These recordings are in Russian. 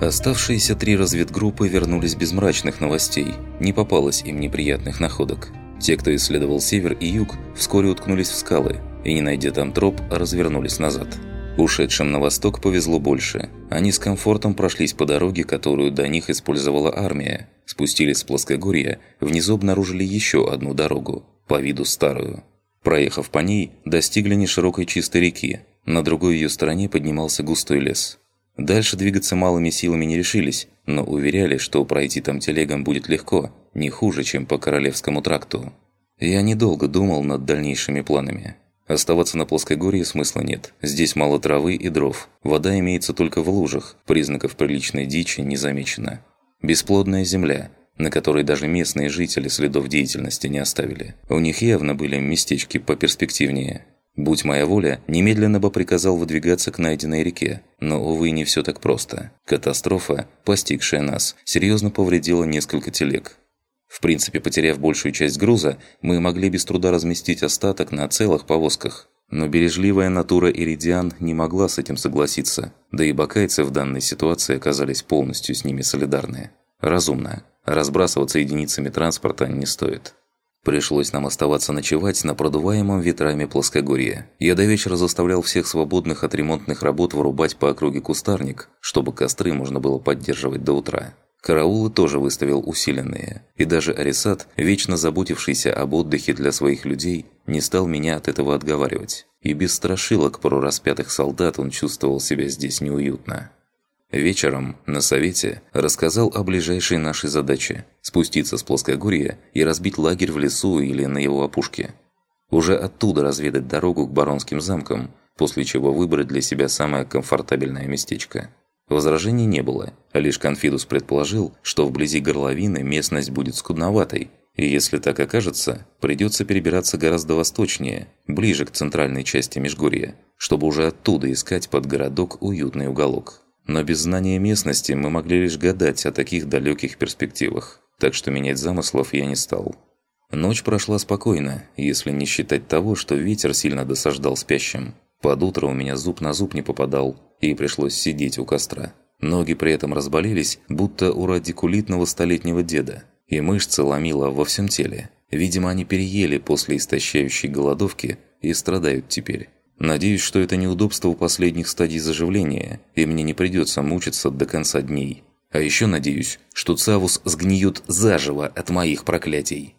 Оставшиеся три разведгруппы вернулись без мрачных новостей. Не попалось им неприятных находок. Те, кто исследовал север и юг, вскоре уткнулись в скалы и, не найдя там троп, развернулись назад. Ушедшим на восток повезло больше. Они с комфортом прошлись по дороге, которую до них использовала армия. Спустились с плоскогорья, внизу обнаружили еще одну дорогу, по виду старую. Проехав по ней, достигли неширокой чистой реки. На другой ее стороне поднимался густой лес. Дальше двигаться малыми силами не решились, но уверяли, что пройти там телегам будет легко, не хуже, чем по Королевскому тракту. Я недолго думал над дальнейшими планами. Оставаться на плоскогорье смысла нет. Здесь мало травы и дров. Вода имеется только в лужах. Признаков приличной дичи не замечено. Бесплодная земля, на которой даже местные жители следов деятельности не оставили. У них явно были местечки поперспективнее. Будь моя воля, немедленно бы приказал выдвигаться к найденной реке. Но, увы, не все так просто. Катастрофа, постигшая нас, серьезно повредила несколько телег. В принципе, потеряв большую часть груза, мы могли без труда разместить остаток на целых повозках. Но бережливая натура Иридиан не могла с этим согласиться, да и бакайцы в данной ситуации оказались полностью с ними солидарны. Разумно. Разбрасываться единицами транспорта не стоит. Пришлось нам оставаться ночевать на продуваемом ветрами плоскогорье. Я до вечера заставлял всех свободных от ремонтных работ вырубать по округе кустарник, чтобы костры можно было поддерживать до утра. Караулы тоже выставил усиленные, и даже Арисат, вечно заботившийся об отдыхе для своих людей, не стал меня от этого отговаривать. И без страшилок пару распятых солдат он чувствовал себя здесь неуютно. Вечером на совете рассказал о ближайшей нашей задаче – спуститься с плоскогорья и разбить лагерь в лесу или на его опушке. Уже оттуда разведать дорогу к Баронским замкам, после чего выбрать для себя самое комфортабельное местечко – Возражений не было, а лишь Конфидус предположил, что вблизи горловины местность будет скудноватой, и если так окажется, придется перебираться гораздо восточнее, ближе к центральной части Межгорья, чтобы уже оттуда искать под городок уютный уголок. Но без знания местности мы могли лишь гадать о таких далеких перспективах, так что менять замыслов я не стал. Ночь прошла спокойно, если не считать того, что ветер сильно досаждал спящим. Под утро у меня зуб на зуб не попадал, и пришлось сидеть у костра. Ноги при этом разболелись, будто у радикулитного столетнего деда, и мышцы ломило во всем теле. Видимо, они переели после истощающей голодовки и страдают теперь. Надеюсь, что это неудобство последних стадий заживления, и мне не придется мучиться до конца дней. А еще надеюсь, что Цавус сгниет заживо от моих проклятий.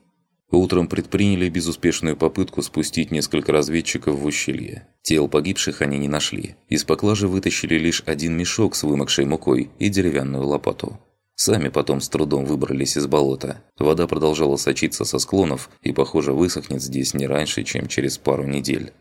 Утром предприняли безуспешную попытку спустить несколько разведчиков в ущелье. Тел погибших они не нашли. Из поклажи вытащили лишь один мешок с вымокшей мукой и деревянную лопату. Сами потом с трудом выбрались из болота. Вода продолжала сочиться со склонов и, похоже, высохнет здесь не раньше, чем через пару недель.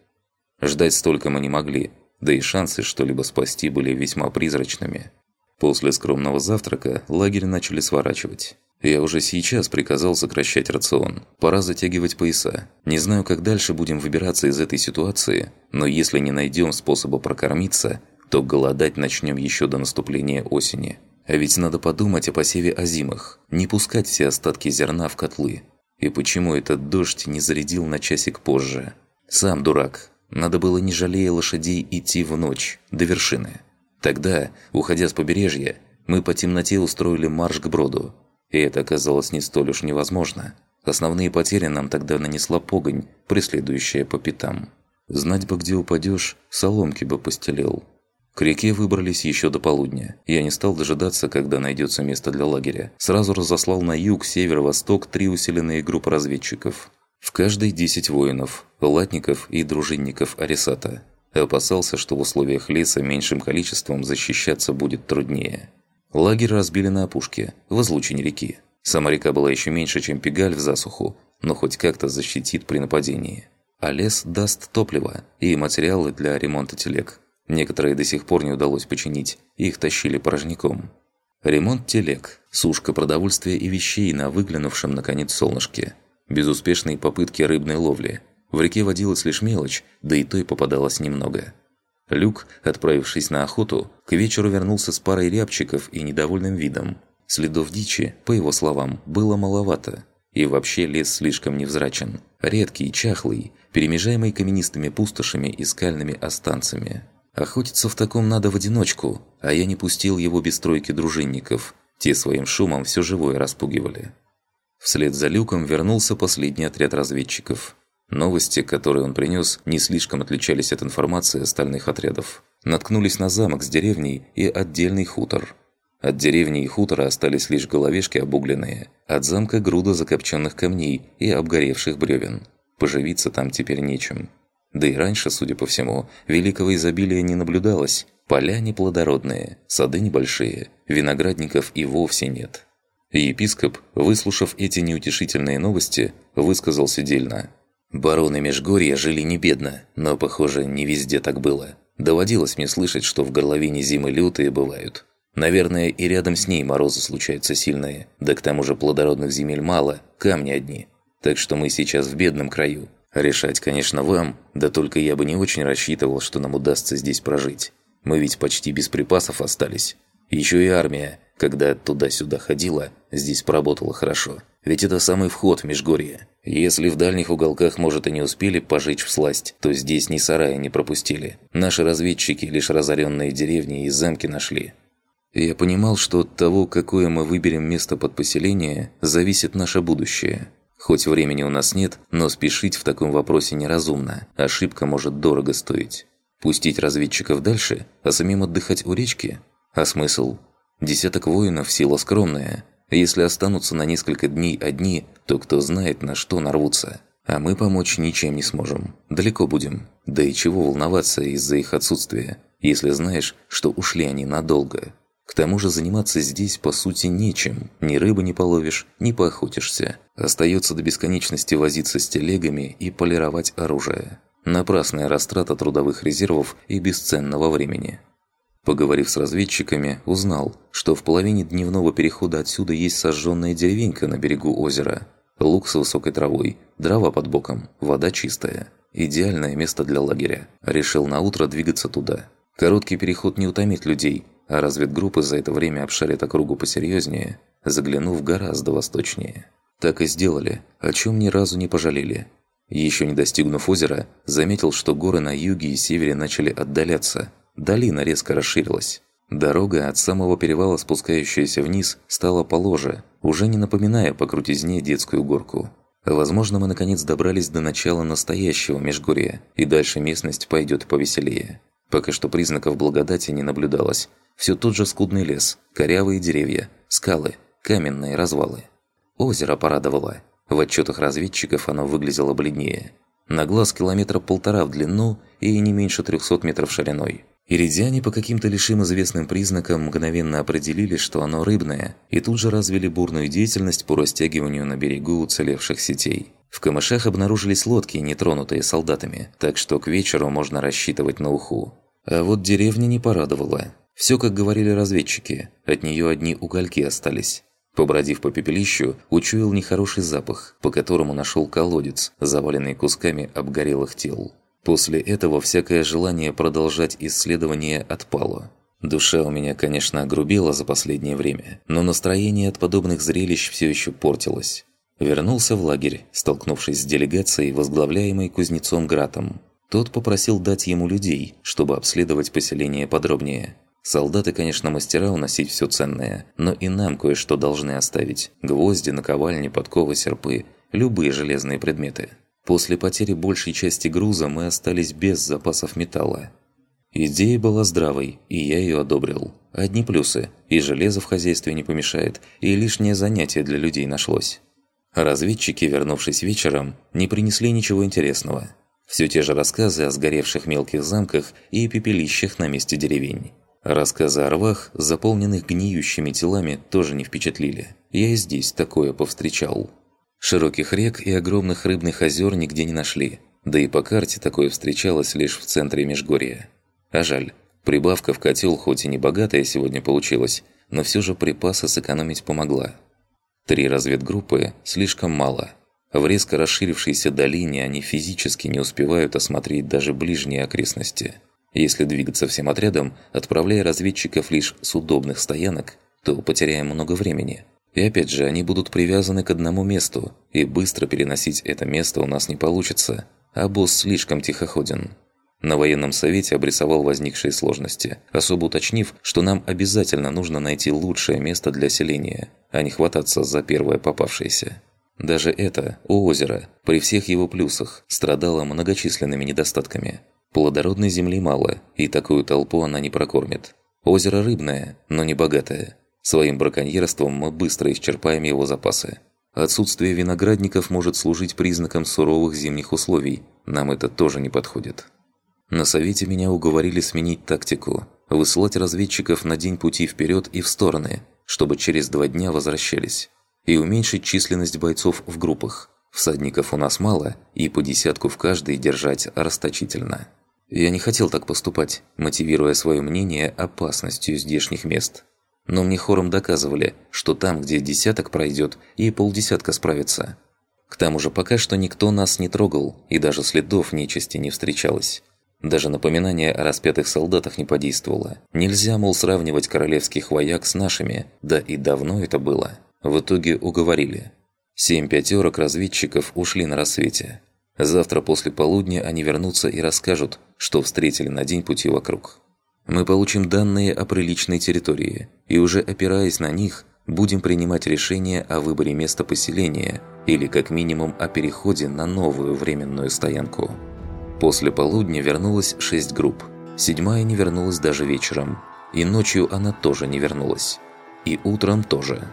Ждать столько мы не могли, да и шансы что-либо спасти были весьма призрачными. После скромного завтрака лагерь начали сворачивать. Я уже сейчас приказал сокращать рацион. Пора затягивать пояса. Не знаю, как дальше будем выбираться из этой ситуации, но если не найдем способа прокормиться, то голодать начнем еще до наступления осени. А ведь надо подумать о посеве озимых, не пускать все остатки зерна в котлы. И почему этот дождь не зарядил на часик позже? Сам дурак. Надо было, не жалея лошадей, идти в ночь, до вершины. Тогда, уходя с побережья, мы по темноте устроили марш к броду, и это оказалось не столь уж невозможно. Основные потери нам тогда нанесла погонь, преследующая по пятам. Знать бы, где упадешь, соломки бы постелил. К реке выбрались еще до полудня. Я не стал дожидаться, когда найдется место для лагеря. Сразу разослал на юг, север, восток три усиленные группы разведчиков. В каждой 10 воинов, латников и дружинников Арисата. Опасался, что в условиях леса меньшим количеством защищаться будет труднее. Лагерь разбили на опушке, в излучине реки. Сама река была еще меньше, чем Пегаль в засуху, но хоть как-то защитит при нападении. А лес даст топливо и материалы для ремонта телег. Некоторые до сих пор не удалось починить, их тащили порожняком. Ремонт телег, сушка продовольствия и вещей на выглянувшем наконец солнышке. Безуспешные попытки рыбной ловли. В реке водилась лишь мелочь, да и той попадалось немного. Люк, отправившись на охоту, к вечеру вернулся с парой рябчиков и недовольным видом. Следов дичи, по его словам, было маловато. И вообще лес слишком невзрачен. Редкий, чахлый, перемежаемый каменистыми пустошами и скальными останцами. Охотиться в таком надо в одиночку, а я не пустил его без тройки дружинников. Те своим шумом все живое распугивали. Вслед за люком вернулся последний отряд разведчиков. Новости, которые он принес, не слишком отличались от информации остальных отрядов. Наткнулись на замок с деревней и отдельный хутор. От деревни и хутора остались лишь головешки обугленные, от замка груда закопченных камней и обгоревших бревен. Поживиться там теперь нечем. Да и раньше, судя по всему, великого изобилия не наблюдалось. Поля неплодородные, сады небольшие, виноградников и вовсе нет. Епископ, выслушав эти неутешительные новости, высказался дельно. «Бароны Межгорья жили не бедно, но, похоже, не везде так было. Доводилось мне слышать, что в горловине зимы лютые бывают. Наверное, и рядом с ней морозы случаются сильные, да к тому же плодородных земель мало, камни одни. Так что мы сейчас в бедном краю, Решать, конечно, вам, да только я бы не очень рассчитывал, что нам удастся здесь прожить. Мы ведь почти без припасов остались. Еще и армия, когда туда-сюда ходила, здесь поработала хорошо. Ведь это самый вход в Межгорье. Если в дальних уголках, может, и не успели пожечь в сласть, то здесь ни сарая не пропустили. Наши разведчики лишь разоренные деревни и замки нашли. Я понимал, что от того, какое мы выберем место под поселение, зависит наше будущее. Хоть времени у нас нет, но спешить в таком вопросе неразумно. Ошибка может дорого стоить. Пустить разведчиков дальше, а самим отдыхать у речки? А смысл? Десяток воинов – сила скромная. Если останутся на несколько дней одни, то кто знает, на что нарвутся. А мы помочь ничем не сможем. Далеко будем. Да и чего волноваться из-за их отсутствия, если знаешь, что ушли они надолго. К тому же заниматься здесь по сути нечем. Ни рыбы не половишь, ни поохотишься. Остается до бесконечности возиться с телегами и полировать оружие. Напрасная растрата трудовых резервов и бесценного времени. Поговорив с разведчиками, узнал, что в половине дневного перехода отсюда есть сожженная деревенька на берегу озера. Луг с высокой травой, дрова под боком, вода чистая. Идеальное место для лагеря. Решил на утро двигаться туда. Короткий переход не утомит людей, а разведгруппы за это время обшарят округу посерьезнее, заглянув гораздо восточнее. Так и сделали, о чем ни разу не пожалели. Еще не достигнув озера, заметил, что горы на юге и севере начали отдаляться. Долина резко расширилась. Дорога от самого перевала, спускающаяся вниз, стала положе, уже не напоминая по крутизне детскую горку. Возможно, мы наконец добрались до начала настоящего Межгорья, и дальше местность пойдет повеселее. Пока что признаков благодати не наблюдалось, все тот же скудный лес, корявые деревья, скалы, каменные развалы. Озеро порадовало. В отчетах разведчиков оно выглядело бледнее. На глаз километра полтора в длину и не меньше 300 метров шириной. Иридиане по каким-то лишь им известным признакам мгновенно определили, что оно рыбное, и тут же развили бурную деятельность по растягиванию на берегу уцелевших сетей. В камышах обнаружились лодки, не тронутые солдатами, так что к вечеру можно рассчитывать на уху. А вот деревня не порадовала. Все, как говорили разведчики, от нее одни угольки остались. Побродив по пепелищу, учуял нехороший запах, по которому нашел колодец, заваленный кусками обгорелых тел. После этого всякое желание продолжать исследование отпало. Душа у меня, конечно, огрубела за последнее время, но настроение от подобных зрелищ все еще портилось. Вернулся в лагерь, столкнувшись с делегацией, возглавляемой кузнецом Гратом. Тот попросил дать ему людей, чтобы обследовать поселение подробнее. Солдаты, конечно, мастера уносить все ценное, но и нам кое-что должны оставить. Гвозди, наковальни, подковы, серпы, любые железные предметы. После потери большей части груза мы остались без запасов металла. Идея была здравой, и я ее одобрил. Одни плюсы – и железо в хозяйстве не помешает, и лишнее занятие для людей нашлось. Разведчики, вернувшись вечером, не принесли ничего интересного. Все те же рассказы о сгоревших мелких замках и пепелищах на месте деревень. Рассказы о рвах, заполненных гниющими телами, тоже не впечатлили. Я и здесь такое повстречал. Широких рек и огромных рыбных озер нигде не нашли. Да и по карте такое встречалось лишь в центре Межгорья. А жаль, прибавка в котел хоть и не богатая сегодня получилась, но все же припасы сэкономить помогла. Три разведгруппы слишком мало. В резко расширившейся долине они физически не успевают осмотреть даже ближние окрестности – если двигаться всем отрядом, отправляя разведчиков лишь с удобных стоянок, то потеряем много времени. И опять же, они будут привязаны к одному месту, и быстро переносить это место у нас не получится, а босс слишком тихоходен. На военном совете обрисовал возникшие сложности, особо уточнив, что нам обязательно нужно найти лучшее место для селения, а не хвататься за первое попавшееся. Даже это, у озера, при всех его плюсах, страдало многочисленными недостатками. Плодородной земли мало, и такую толпу она не прокормит. Озеро рыбное, но не богатое. Своим браконьерством мы быстро исчерпаем его запасы. Отсутствие виноградников может служить признаком суровых зимних условий. Нам это тоже не подходит. На совете меня уговорили сменить тактику, высылать разведчиков на день пути вперед и в стороны, чтобы через два дня возвращались, и уменьшить численность бойцов в группах. Всадников у нас мало, и по десятку в каждой держать расточительно. Я не хотел так поступать, мотивируя свое мнение опасностью здешних мест. Но мне хором доказывали, что там, где десяток пройдет, и полдесятка справится. К тому же пока что никто нас не трогал, и даже следов нечисти не встречалось. Даже напоминание о распятых солдатах не подействовало. Нельзя, мол, сравнивать королевских вояк с нашими, да и давно это было. В итоге уговорили. Семь пятерок разведчиков ушли на рассвете. Завтра после полудня они вернутся и расскажут, что встретили на день пути вокруг. Мы получим данные о приличной территории, и уже опираясь на них, будем принимать решение о выборе места поселения или как минимум о переходе на новую временную стоянку. После полудня вернулось шесть групп. Седьмая не вернулась даже вечером. И ночью она тоже не вернулась. И утром тоже.